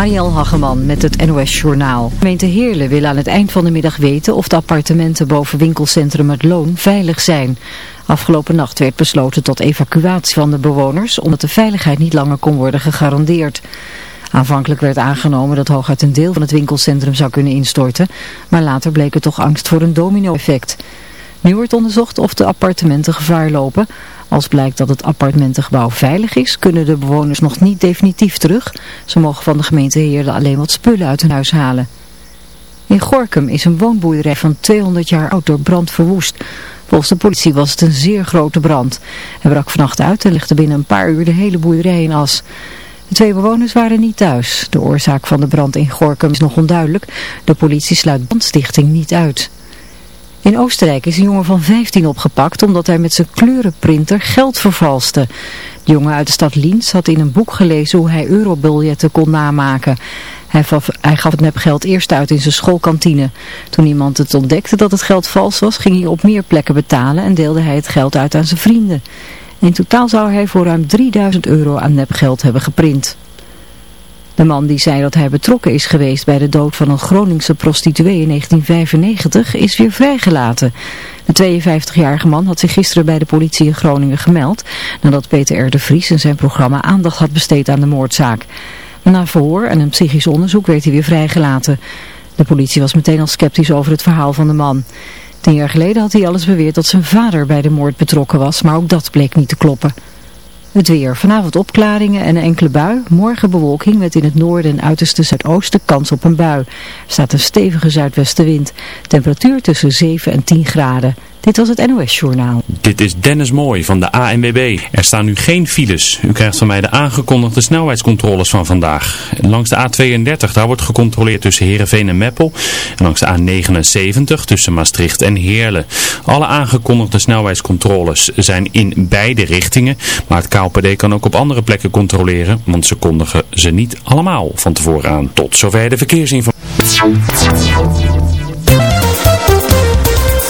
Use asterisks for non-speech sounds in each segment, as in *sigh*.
Marielle Hageman met het NOS Journaal. Gemeente Heerlen wil aan het eind van de middag weten of de appartementen boven winkelcentrum Het Loon veilig zijn. Afgelopen nacht werd besloten tot evacuatie van de bewoners omdat de veiligheid niet langer kon worden gegarandeerd. Aanvankelijk werd aangenomen dat hooguit een deel van het winkelcentrum zou kunnen instorten, maar later bleek er toch angst voor een domino-effect. Nu wordt onderzocht of de appartementen gevaar lopen. Als blijkt dat het appartementengebouw veilig is, kunnen de bewoners nog niet definitief terug. Ze mogen van de gemeente Heerlen alleen wat spullen uit hun huis halen. In Gorkum is een woonboerderij van 200 jaar oud door brand verwoest. Volgens de politie was het een zeer grote brand. Hij brak vannacht uit en legde binnen een paar uur de hele boerderij in as. De twee bewoners waren niet thuis. De oorzaak van de brand in Gorkum is nog onduidelijk. De politie sluit brandstichting niet uit. In Oostenrijk is een jongen van 15 opgepakt omdat hij met zijn kleurenprinter geld vervalste. De jongen uit de stad Linz had in een boek gelezen hoe hij eurobiljetten kon namaken. Hij, hij gaf het nepgeld eerst uit in zijn schoolkantine. Toen iemand het ontdekte dat het geld vals was, ging hij op meer plekken betalen en deelde hij het geld uit aan zijn vrienden. In totaal zou hij voor ruim 3000 euro aan nepgeld hebben geprint. De man die zei dat hij betrokken is geweest bij de dood van een Groningse prostituee in 1995 is weer vrijgelaten. De 52-jarige man had zich gisteren bij de politie in Groningen gemeld nadat Peter R. de Vries in zijn programma aandacht had besteed aan de moordzaak. Na verhoor en een psychisch onderzoek werd hij weer vrijgelaten. De politie was meteen al sceptisch over het verhaal van de man. Tien jaar geleden had hij alles beweerd dat zijn vader bij de moord betrokken was, maar ook dat bleek niet te kloppen. Het weer. Vanavond opklaringen en een enkele bui. Morgen bewolking met in het noorden en uiterste zuidoosten kans op een bui. Er staat een stevige zuidwestenwind. Temperatuur tussen 7 en 10 graden. Dit was het NOS Journaal. Dit is Dennis Mooi van de ANWB. Er staan nu geen files. U krijgt van mij de aangekondigde snelheidscontroles van vandaag. Langs de A32, daar wordt gecontroleerd tussen Heerenveen en Meppel. En langs de A79 tussen Maastricht en Heerlen. Alle aangekondigde snelheidscontroles zijn in beide richtingen. Maar het KLPD kan ook op andere plekken controleren. Want ze kondigen ze niet allemaal van tevoren aan. Tot zover de verkeersinformatie.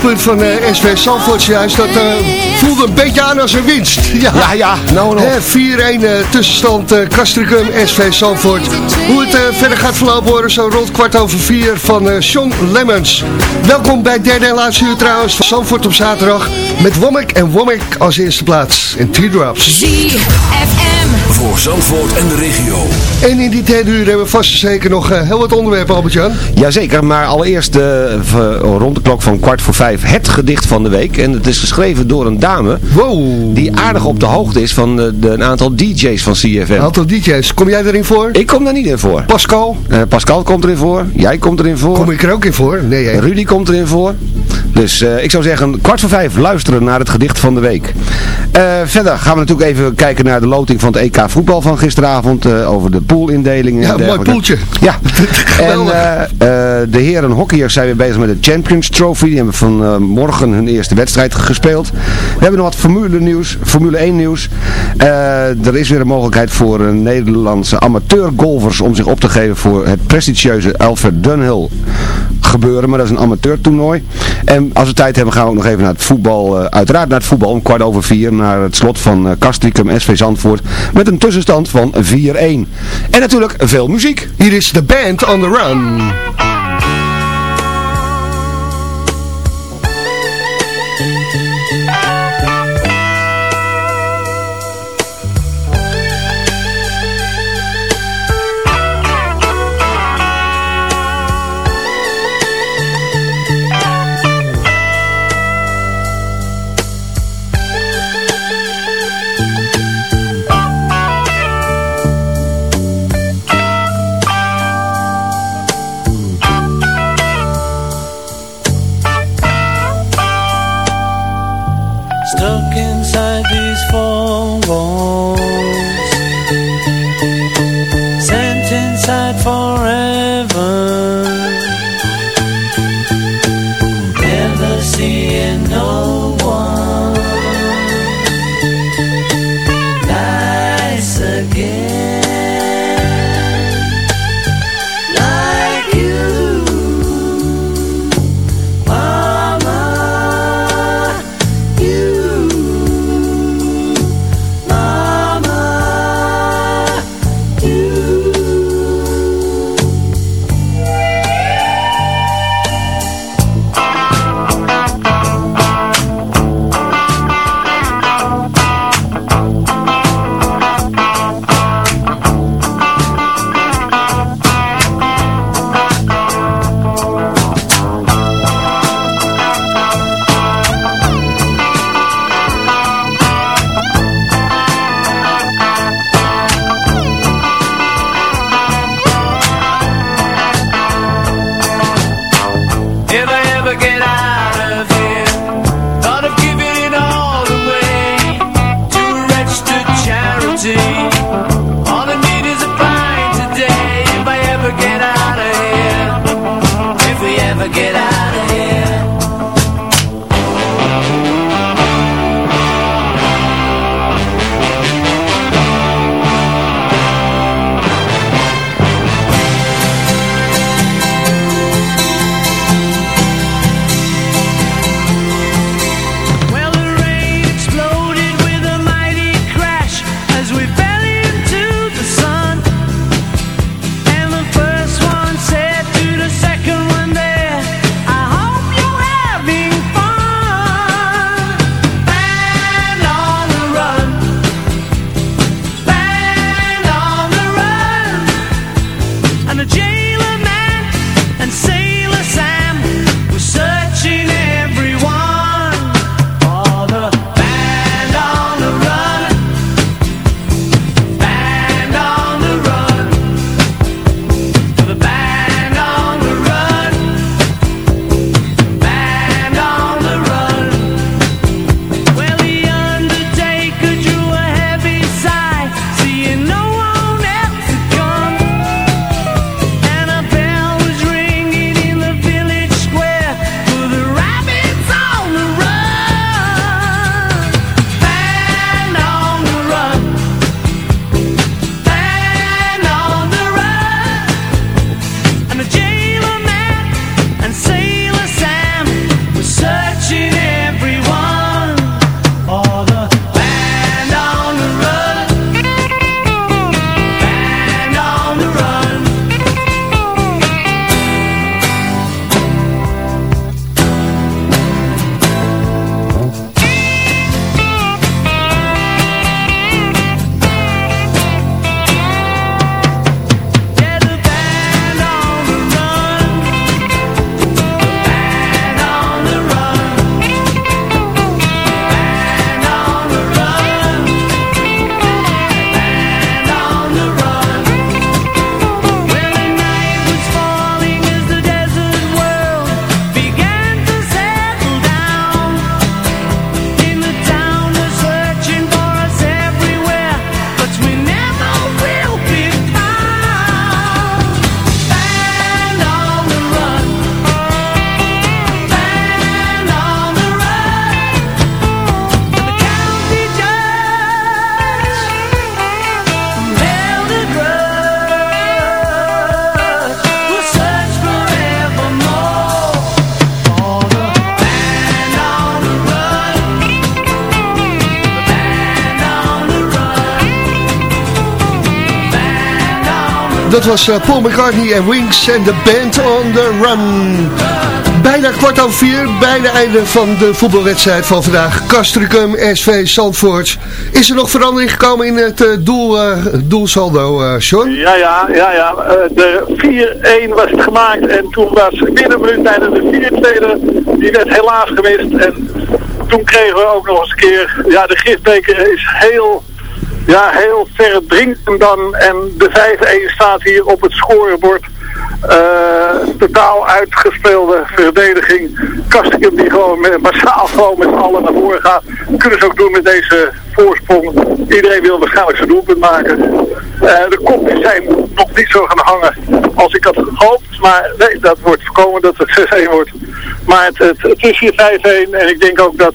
Doelpunt van uh, eh, SV Zandvoort juist, dat uh, voelde een beetje aan als een winst. *laughs* Ja, ja, ja nou nog. 4-1 uh, tussenstand uh, Castricum, SV Zandvoort. Hoe het verder gaat verlopen horen, zo rond kwart over vier van Sean Lemmens. Welkom bij derde en laatste uur trouwens van Zandvoort op zaterdag. Met Womack en Womack als eerste plaats. En Teardrops. ZFM. Voor Zandvoort en de regio. En in die derde uur hebben we vast en zeker nog heel wat onderwerpen, Albert-Jan. Jazeker, maar allereerst rond de klok van kwart voor vijf het gedicht van de week. En het is geschreven door een dame wow. die aardig op de hoogte is van de, de een aantal DJ's van CFM. Een aantal DJ's. Kom jij erin voor? Ik kom daar niet in voor. Pascal? Uh, Pascal komt erin voor. Jij komt erin voor. Kom ik er ook in voor? Nee. Rudy komt erin voor. Dus uh, ik zou zeggen, kwart voor vijf luisteren naar het gedicht van de week. Uh, verder gaan we natuurlijk even kijken naar de loting van het EK voetbal van gisteravond. Uh, over de poolindelingen. Ja, een mooi poeltje. Ja. *laughs* en de heren hockeyers zijn weer bezig met de Champions Trophy. Die hebben vanmorgen hun eerste wedstrijd gespeeld. We hebben nog wat Formule nieuws, Formule 1 nieuws. er is weer een mogelijkheid voor Nederlandse amateurgolfers om zich op te geven voor het prestigieuze Alfred Dunhill gebeuren. Maar dat is een amateurtoernooi. En als we tijd hebben gaan we ook nog even naar het voetbal. Uh, uiteraard naar het voetbal om kwart over vier. Naar het slot van uh, Castricum SV Zandvoort. Met een tussenstand van 4-1. En natuurlijk veel muziek. Hier is de band on the run. Was eh, Paul McCartney en Wings en de band on the run. Bijna kwart over vier, bijna einde van de voetbalwedstrijd van vandaag. Castricum, SV Zandvoort. Is er nog verandering gekomen in het eh, doel, eh, doelsaldo, Sean? Ja, ja, ja, ja. De 4-1 was het gemaakt en toen was binnen tijdens de 4-2, die werd helaas gemist. En toen kregen we ook nog eens een keer, ja, de gifbeker is heel, ja, heel verdrinkend dan. En de 5-1 staat hier op het scorebord. Eh, totaal uitgespeelde verdediging. Kastikum die gewoon met, massaal gewoon met allen naar voren gaat. Kunnen ze ook doen met deze voorsprong. Iedereen wil waarschijnlijk zijn doelpunt maken. Eh, de kopjes zijn nog niet zo gaan hangen als ik had gehoopt. Maar nee, dat wordt voorkomen dat het 6-1 wordt. Maar het, het is hier 5-1 en ik denk ook dat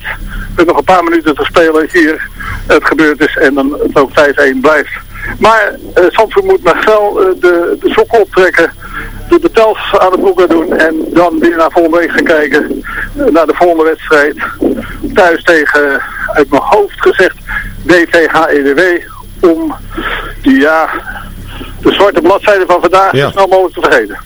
met nog een paar minuten te spelen hier het gebeurd is en dan het ook 5-1 blijft. Maar uh, moet nog wel eh, de, de sokken optrekken, de betels aan de broek gaan doen en dan weer naar volgende week gaan kijken, eh, naar de volgende wedstrijd. Thuis tegen, uit mijn hoofd gezegd, DVHEDW om ja, de zwarte bladzijde van vandaag Ja. zo snel mogelijk te vergeten.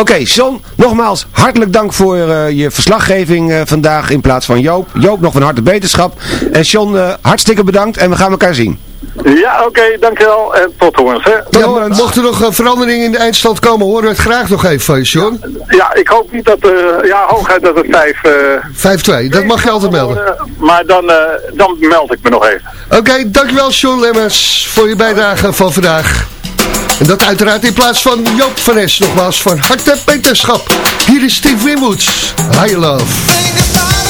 Oké, John, nogmaals hartelijk dank voor eh, je verslaggeving eh, vandaag in plaats van Joop. Joop, nog van harte beterschap. En John, eh, hartstikke bedankt en we gaan elkaar zien. Ja, oké, dankjewel en tot horens. Hè. Ja, mocht er nog een verandering in de eindstand komen, horen we het graag nog even van je, Sean. Ja, ik hoop niet dat, eh ja, hooguit dat het 5... eh 5-2, dat mag je altijd melden. maar dan, eh, dan meld ik me nog even. Oké, dankjewel Sean Lemmers voor je bijdrage van vandaag. En dat uiteraard in plaats van Joop van Es nogmaals van harte beterschap. Hier is Steve Winwoods, High Love.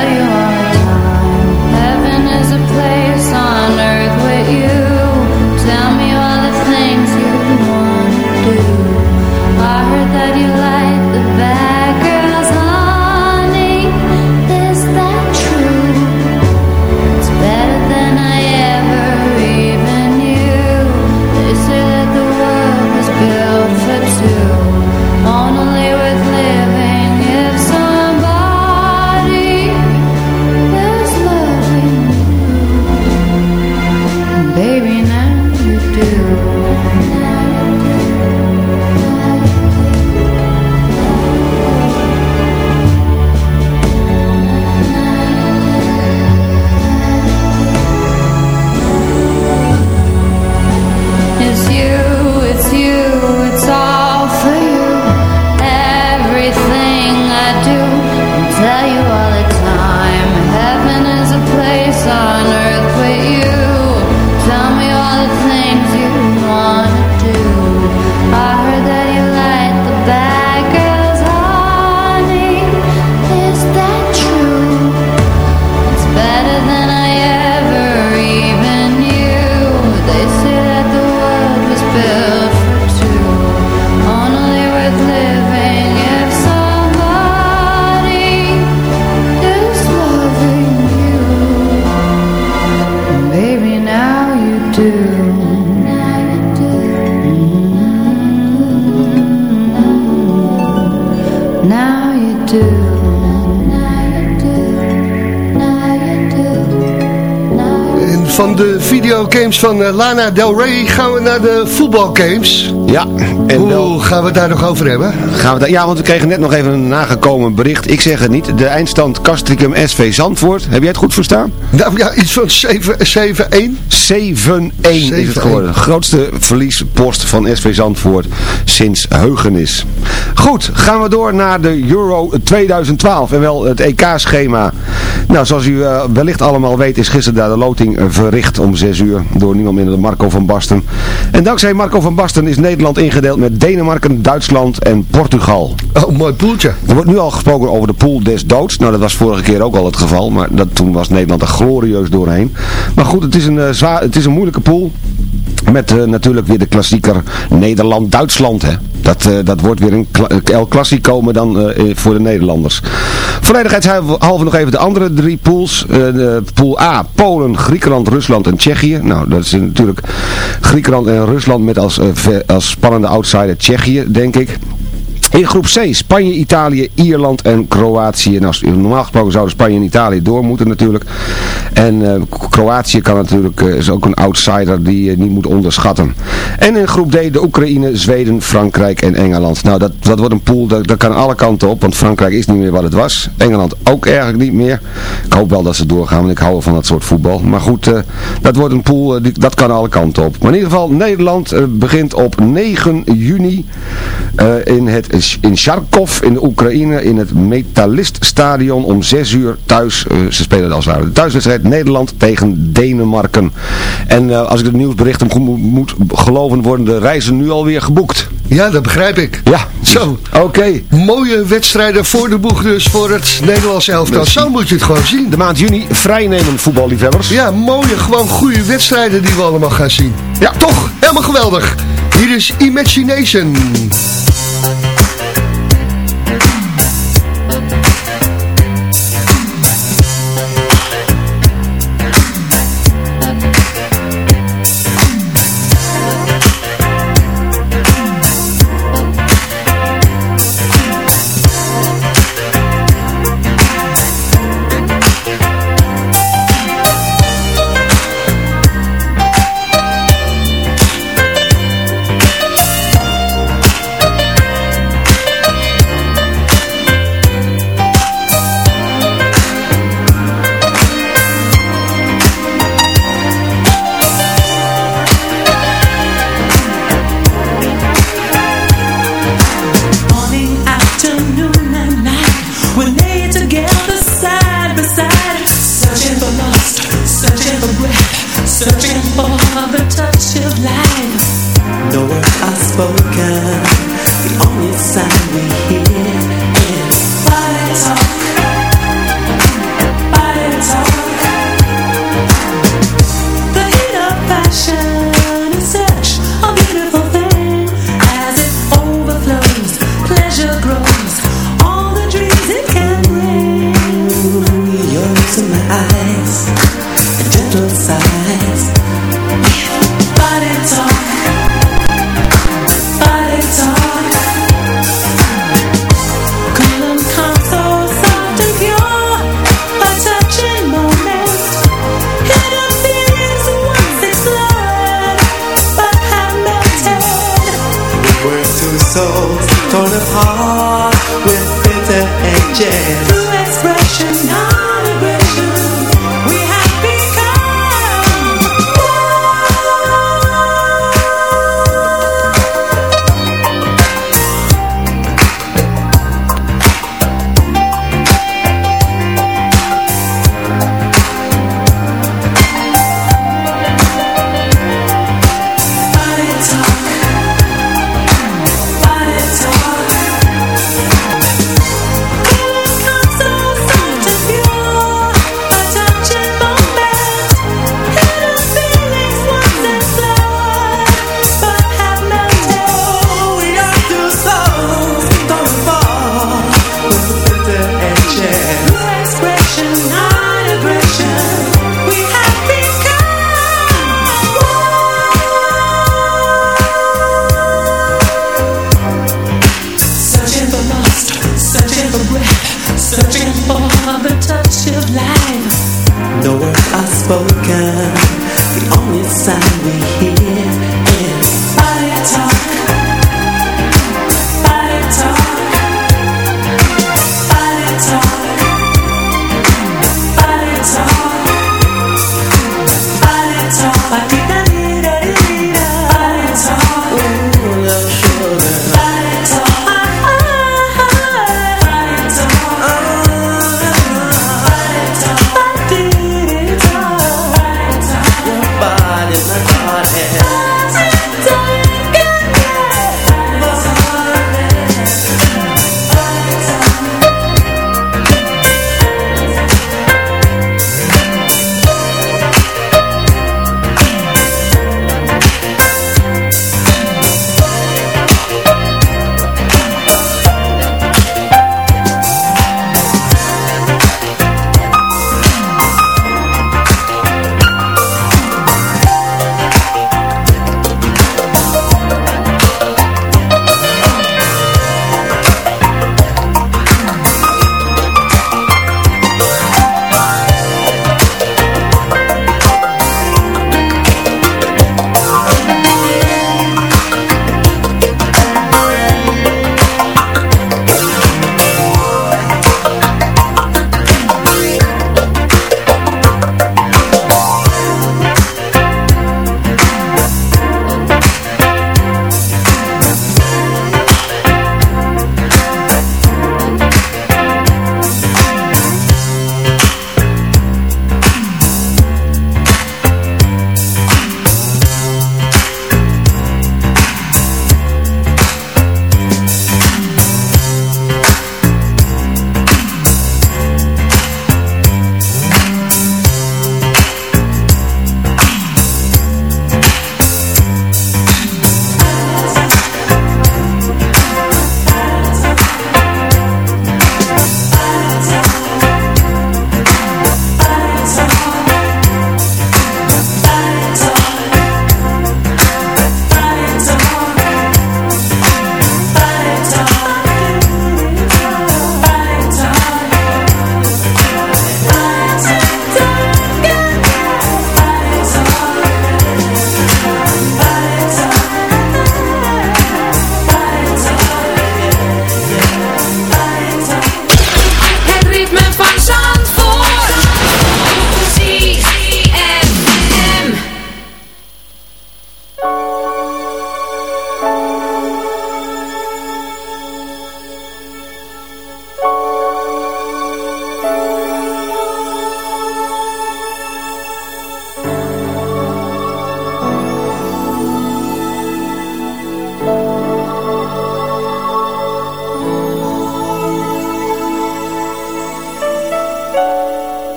radio. videogames van eh, Lana Del Rey gaan we naar de voetbalgames. Ja. En Hoe gaan we het daar nog over hebben? Gaan we ja, want we kregen net nog even een nagekomen bericht. Ik zeg het niet. De eindstand Castricum SV Zandvoort. Heb jij het goed verstaan? Nou ja, iets van 7-1. 7-1 is het geworden. Grootste verliespost van SV Zandvoort sinds heugenis. Goed, gaan we door naar de Euro 2012. En wel het EK-schema. Nou, zoals u eh, wellicht allemaal weet is gisteren daar de loting verricht om 6 uur door niemand minder dan Marco van Basten. En dankzij Marco van Basten is Nederland ingedeeld met Denemarken, Duitsland en Portugal. Oh, mooi poeltje. Er wordt nu al gesproken over de pool des doods. Nou, dat was vorige keer ook al het geval, maar dat, toen was Nederland er glorieus doorheen. Maar goed, het is een, eh, zwaar, het is een moeilijke pool. Met eh, natuurlijk weer de klassieker Nederland-Duitsland. Dat, eh, dat wordt weer een kla El Clasico, maar dan eh, eh, voor de Nederlanders. Volledigheidshalve nog even de andere drie pools. Eh, de pool A, Polen, Griekenland, Rusland en Tsjechië. Nou, dat is natuurlijk Griekenland en Rusland met als, eh, als spannende outsider Tsjechië, denk ik. In groep C, Spanje, Italië, Ierland en Kroatië. Nou, normaal gesproken zouden Spanje en Italië door moeten natuurlijk. En eh, Kroatië kan natuurlijk, eh, is ook een outsider die je niet moet onderschatten. En in groep D, de Oekraïne, Zweden, Frankrijk en Engeland. Nou, dat, dat wordt een pool, dat, dat kan alle kanten op, want Frankrijk is niet meer wat het was. Engeland ook eigenlijk niet meer. Ik hoop wel dat ze doorgaan, want ik hou van dat soort voetbal. Maar goed, eh, dat wordt een pool, eh, die, dat kan alle kanten op. Maar in ieder geval, Nederland eh, begint op 9 juni eh, in, het, in Charkov in de Oekraïne in het Metaliststadion om 6 uur thuis. eh, ze spelen als het ware de thuiswedstrijd Nederland tegen Denemarken. En eh, als ik de nieuwsberichten goed moet, moet geloven worden de reizen nu alweer geboekt. Ja, dat begrijp ik. Ja, Zo. oké. Mooie wedstrijden voor de boeg dus voor het Nederlands elftal. Zo moet je het gewoon zien. De maand juni vrijnemen voetballiefhebbers. Ja, mooie, gewoon goede wedstrijden die we allemaal gaan zien. Ja, toch? Helemaal geweldig. Hier is Imagination. Souls torn apart with bitter edges.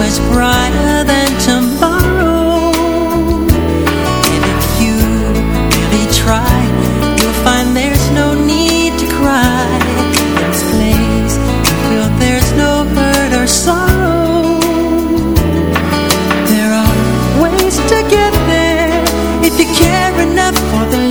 much brighter than tomorrow. And if you really try You'll find there's no need to cry. This place, you feel there's no hurt or sorrow. There are ways to get there If you care enough for the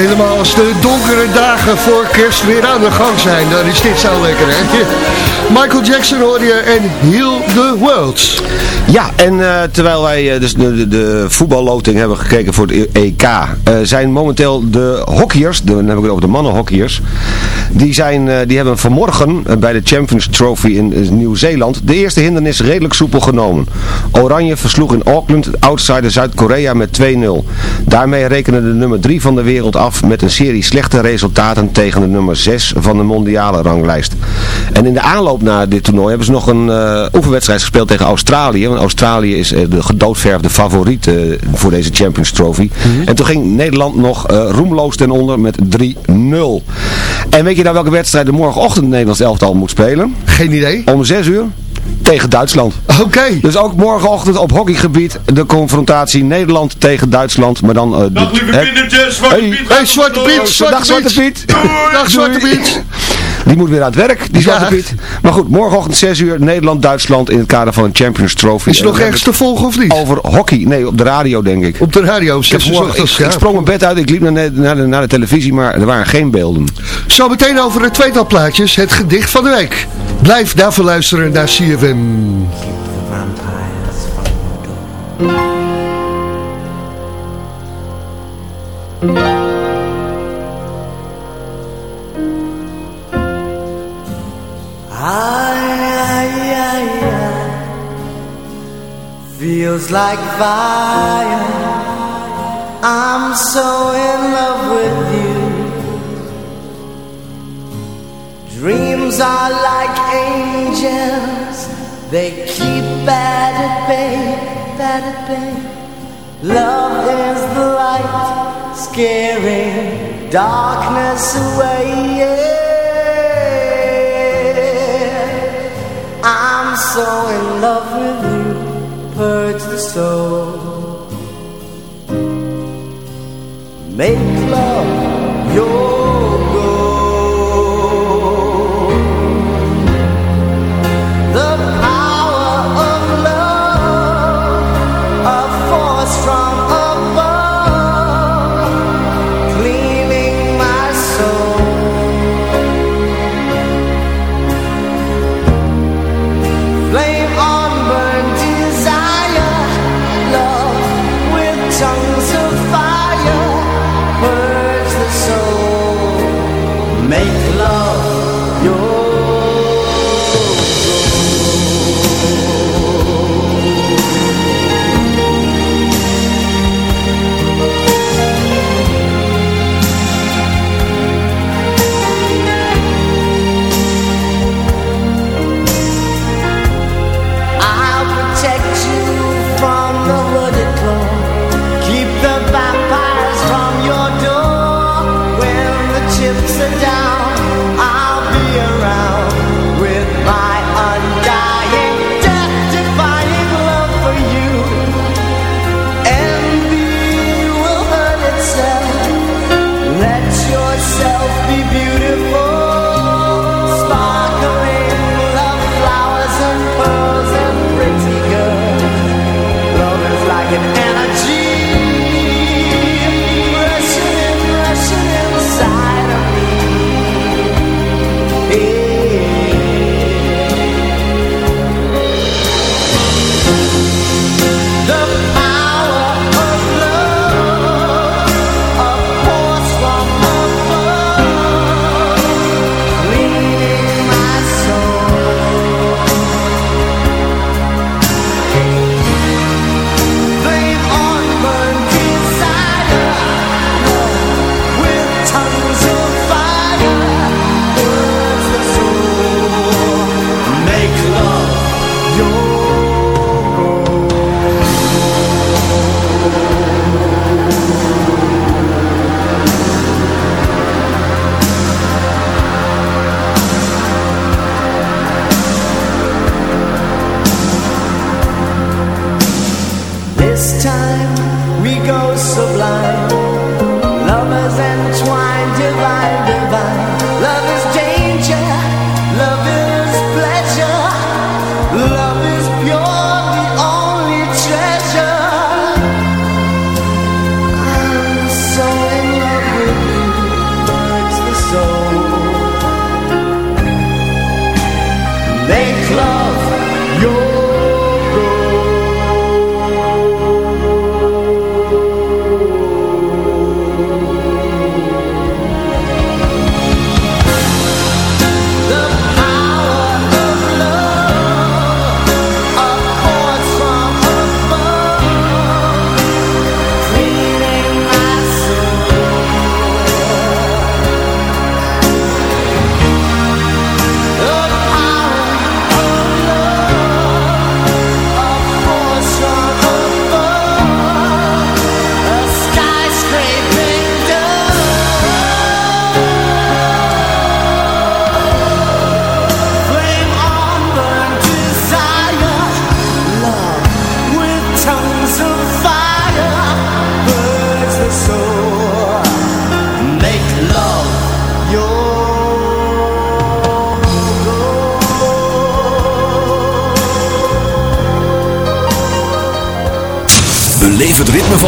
helemaal als de donkere dagen voor kerst weer aan de gang zijn. Dan is dit zo lekker, hè? *laughs* Michael Jackson hoor je en Heal the World. Ja, en eh, terwijl wij eh, dus de, de, voetballoting hebben gekeken voor het EK, eh, zijn momenteel de hockeyers, dan heb ik het over de mannenhockeyers, die, zijn, die hebben vanmorgen bij de Champions Trophy in Nieuw-Zeeland de eerste hindernis redelijk soepel genomen. Oranje versloeg in Auckland outsider Zuid-Korea met 2-0. Daarmee rekenen de nummer 3 van de wereld af met een serie slechte resultaten tegen de nummer 6 van de mondiale ranglijst. En in de aanloop naar dit toernooi hebben ze nog een oefenwedstrijd gespeeld tegen Australië. Australië is eh, de gedoodverfde favoriet eh, voor deze Champions Trophy. En toen ging Nederland nog eh, roemloos ten onder met 3-0. En weet je nou welke wedstrijd de morgenochtend het Nederlands elftal moet spelen? Geen idee. Om 6 uur? Tegen Duitsland. Oké. Dus ook morgenochtend op hockeygebied de confrontatie Nederland tegen Duitsland. Maar dan... eh, de, Dag lieve hè? kindertjes, Zwarte Hey. Piet. Hey, Zwarte Piet, Zwarte Dag Zwarte Piet. Piet. Dag Zwarte Piet. Die moet weer aan het werk, die Zwarte Ja. Piet. Maar goed, morgenochtend 6 uur Nederland-Duitsland in het kader van een Champions Trophy. Is er nog En ergens te volgen of niet? Over hockey. Nee, op de radio denk ik. Op de radio, Ik, heb 6 uur vanmorgen- ochtends, ik, sprong mijn bed uit, ik liep naar, de- naar, de, naar de televisie, maar er waren geen beelden. Zo meteen over het tweetal plaatjes, het gedicht van de week. Blijf daarvoor luisteren naar CFM. Ay, ay, Feels like fire. I'm so in love with you. Dreams are like angels. They keep bad at bay, bad at bay. Love is the light, scaring darkness away. Yeah. I'm so in love with you, purge the soul. Make love your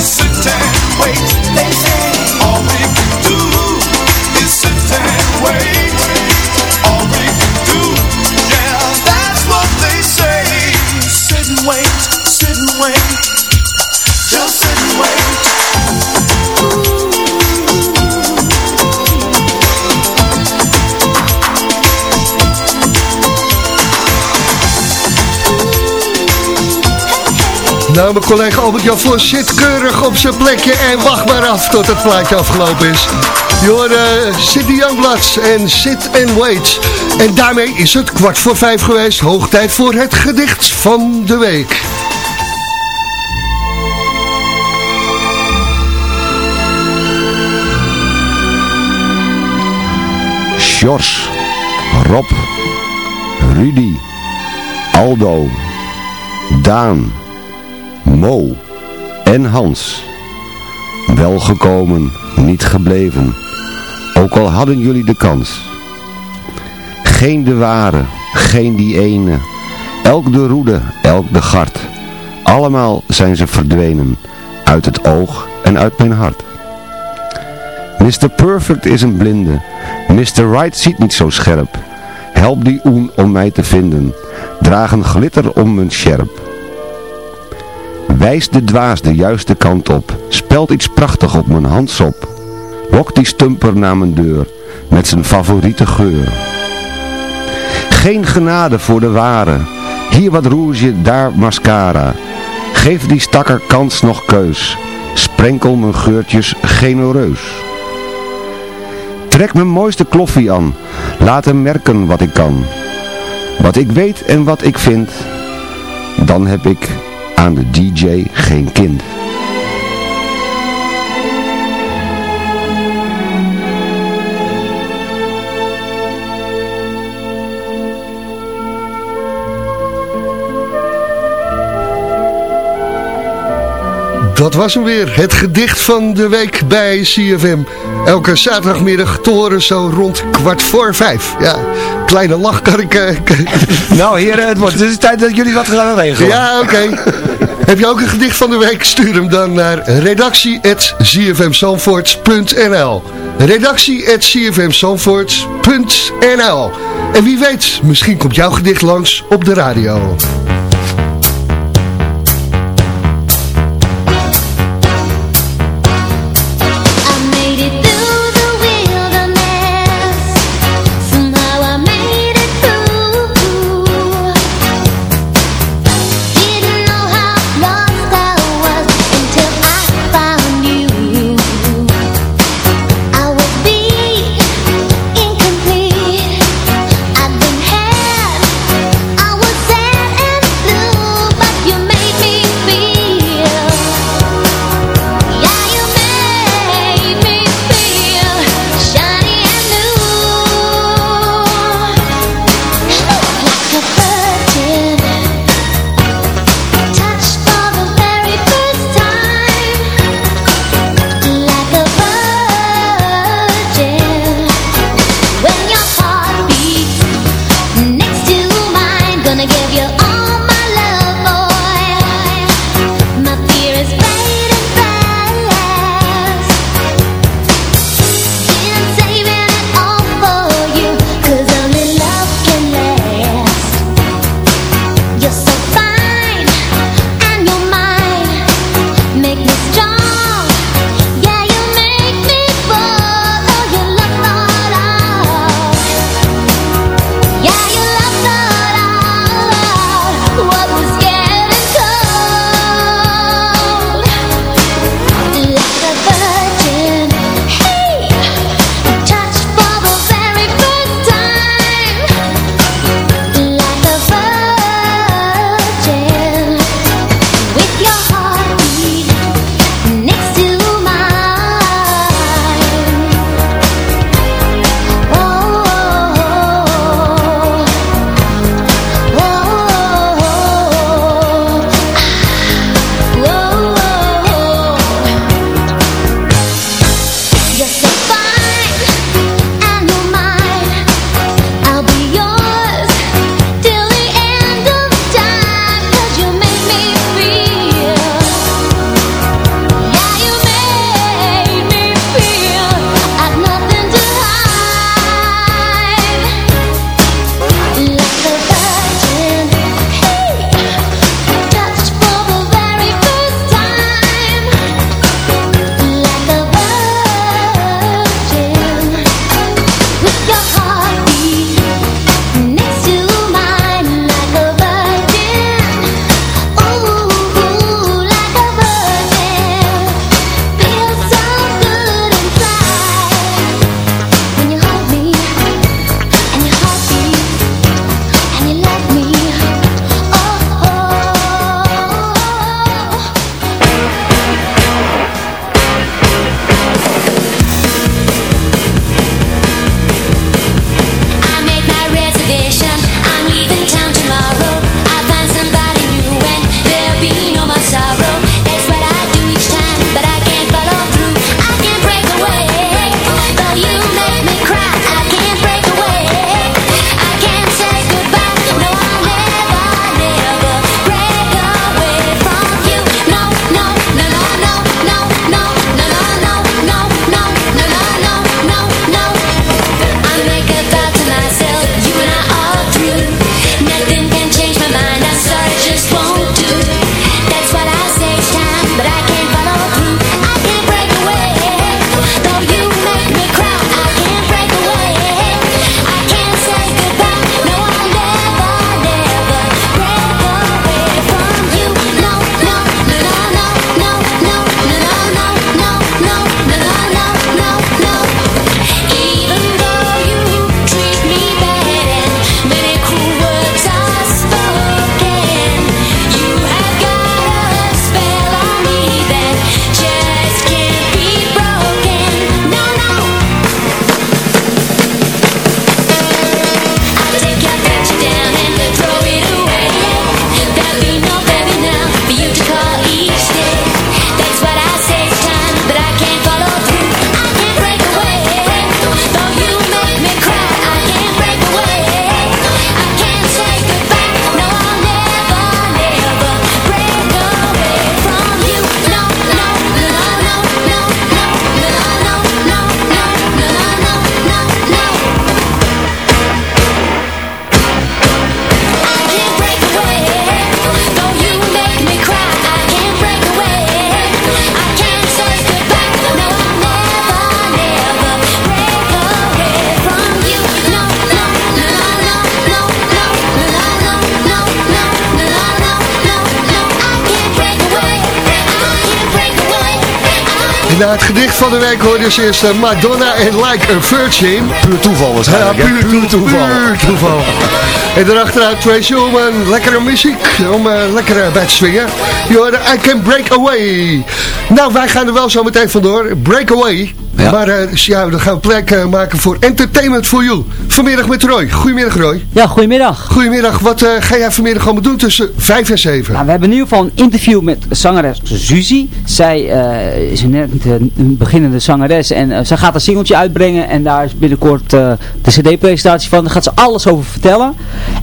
sit and wait. Nou, mijn collega Albert-Jan Vos zit keurig op zijn plekje en wacht maar af tot het plaatje afgelopen is. Je hoorde uh, City Youngbloods en Sit and Wait. En daarmee is het kwart voor vijf geweest. Hoog tijd voor het gedicht van de week. Sjors, Rob, Rudy, Aldo, Daan, Mo en Hans. Welgekomen, niet gebleven, ook al hadden jullie de kans. Geen de ware, geen die ene, elk de roede, elk de gart. Allemaal zijn ze verdwenen, uit het oog en uit mijn hart. Mr. Perfect is een blinde, Mr. Right ziet niet zo scherp. Help die oen om mij te vinden, dragen glitter om mijn sjerp. Wijs de dwaas de juiste kant op, spelt iets prachtig op mijn handsop. Lok die stumper naar mijn deur, met zijn favoriete geur. Geen genade voor de ware, hier wat rouge, daar mascara. Geef die stakker kans nog keus, sprenkel mijn geurtjes genereus. Trek mijn mooiste kloffie aan, laat hem merken wat ik kan. Wat ik weet en wat ik vind, dan heb ik aan de DJ geen kind. Dat was hem weer, het gedicht van de week bij CFM. Elke zaterdagmiddag te horen zo rond kwart voor vijf. Ja, kleine lach kan ik... eh, *laughs* Nou heren, het wordt dus tijd dat jullie wat gaan regelen. Ja, oké. *laughs* Heb je ook een gedicht van de week? Stuur hem dan naar redactie.cfmzandvoort.nl redactie.cfmzandvoort.nl En wie weet, misschien komt jouw gedicht langs op de radio. Na het gedicht van de week hoorde je eerst eh, Madonna en Like a Virgin. Puur toeval Ja, waarschijnlijk. hè? puur, toeval. Puur toeval. En daarachteraan Tracy Ullman, lekkere muziek om eh, lekker bij te swingen. Je hoorde I Can Break Away. Nou, wij gaan er wel zo meteen vandoor. Break Away. Ja. Maar eh, dus ja, dan gaan we plek eh, maken voor Entertainment for You. Vanmiddag met Roy. Goedemiddag Roy. Ja, goedemiddag. Goedemiddag. Wat eh, ga jij vanmiddag allemaal doen tussen 5 en 7? Nou, we hebben in ieder geval een interview met zangeres Suzy. Zij is een net een beginnende zangeres en zij gaat een singeltje uitbrengen en daar is binnenkort de cd-presentatie van. Daar gaat ze alles over vertellen.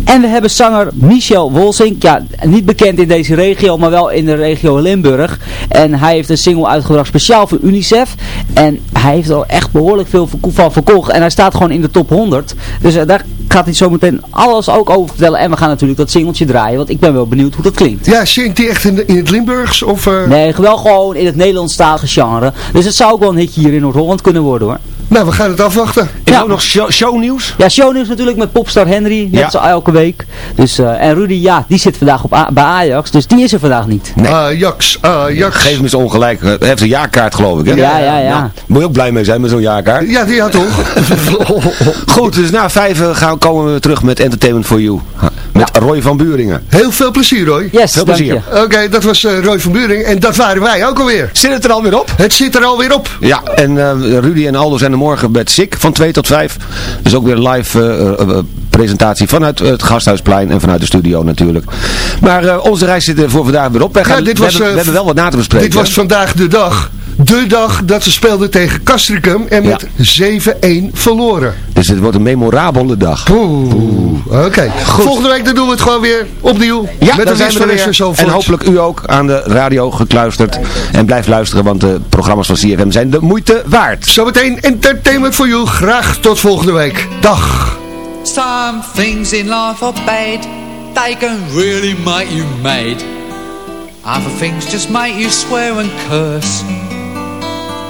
En we hebben zanger Michel Wolsink, ja, niet bekend in deze regio, maar wel in de regio Limburg. En hij heeft een single uitgebracht speciaal voor UNICEF. En hij heeft er echt behoorlijk veel van verkocht. En hij staat gewoon in de top 100. Dus eh, daar gaat hij zo meteen alles ook over vertellen. En we gaan natuurlijk dat singeltje draaien, want ik ben wel benieuwd hoe dat klinkt. Ja, zingt hij echt in, de- in het Limburgs? Of, eh? Nee, wel gewoon in het Nederlandstalige genre. Dus het zou ook wel een hitje hier in Noord-Holland kunnen worden hoor. Nou, we gaan het afwachten. Is Ja. ook nog show, shownieuws? Ja, shownieuws natuurlijk met popstar Henry, net Ja. zo elke week. Dus, eh, en Rudy, ja, die zit vandaag op A- bij Ajax, dus die is er vandaag niet. Nee. Ajax, Ajax. Geef hem eens ongelijk. Hij heeft een jaarkaart geloof ik hè? Ja, ja, ja. Nou, moet je ook blij mee zijn met zo'n jaarkaart. Ja, die had toch? *laughs* *laughs* Goed, dus na vijf gaan, komen we terug met Entertainment for You. Met Roy van Buringen. Heel veel plezier, Roy. Yes, Veel plezier. Oké, dat was eh, Roy van Buring en dat waren wij ook alweer. Zit het er alweer op? Het zit er alweer op. Ja, en eh, Rudy en Aldo zijn er morgen met SIK van 2 tot 5. Dus ook weer een live eh, presentatie vanuit het Gasthuisplein en vanuit de studio natuurlijk. Maar eh, onze reis zit er voor vandaag weer op. Wij gaan, Ja, dit we, was, hebben, we hebben wel wat na te bespreken. Dit was vandaag de dag. De dag dat ze speelden tegen Castricum en met 7-1 verloren. Dus het wordt een memorabele dag. Oeh, oké. Volgende week dan doen we het gewoon weer opnieuw. Ja, met daar de zijn we er zo En hopelijk u ook aan de radio gekluisterd. En blijf luisteren, want de programma's van CFM zijn de moeite waard. Zometeen Entertainment for You. Graag tot volgende week. Dag. Some things in life are bad. They can really make you mad. Other things just make you swear and curse.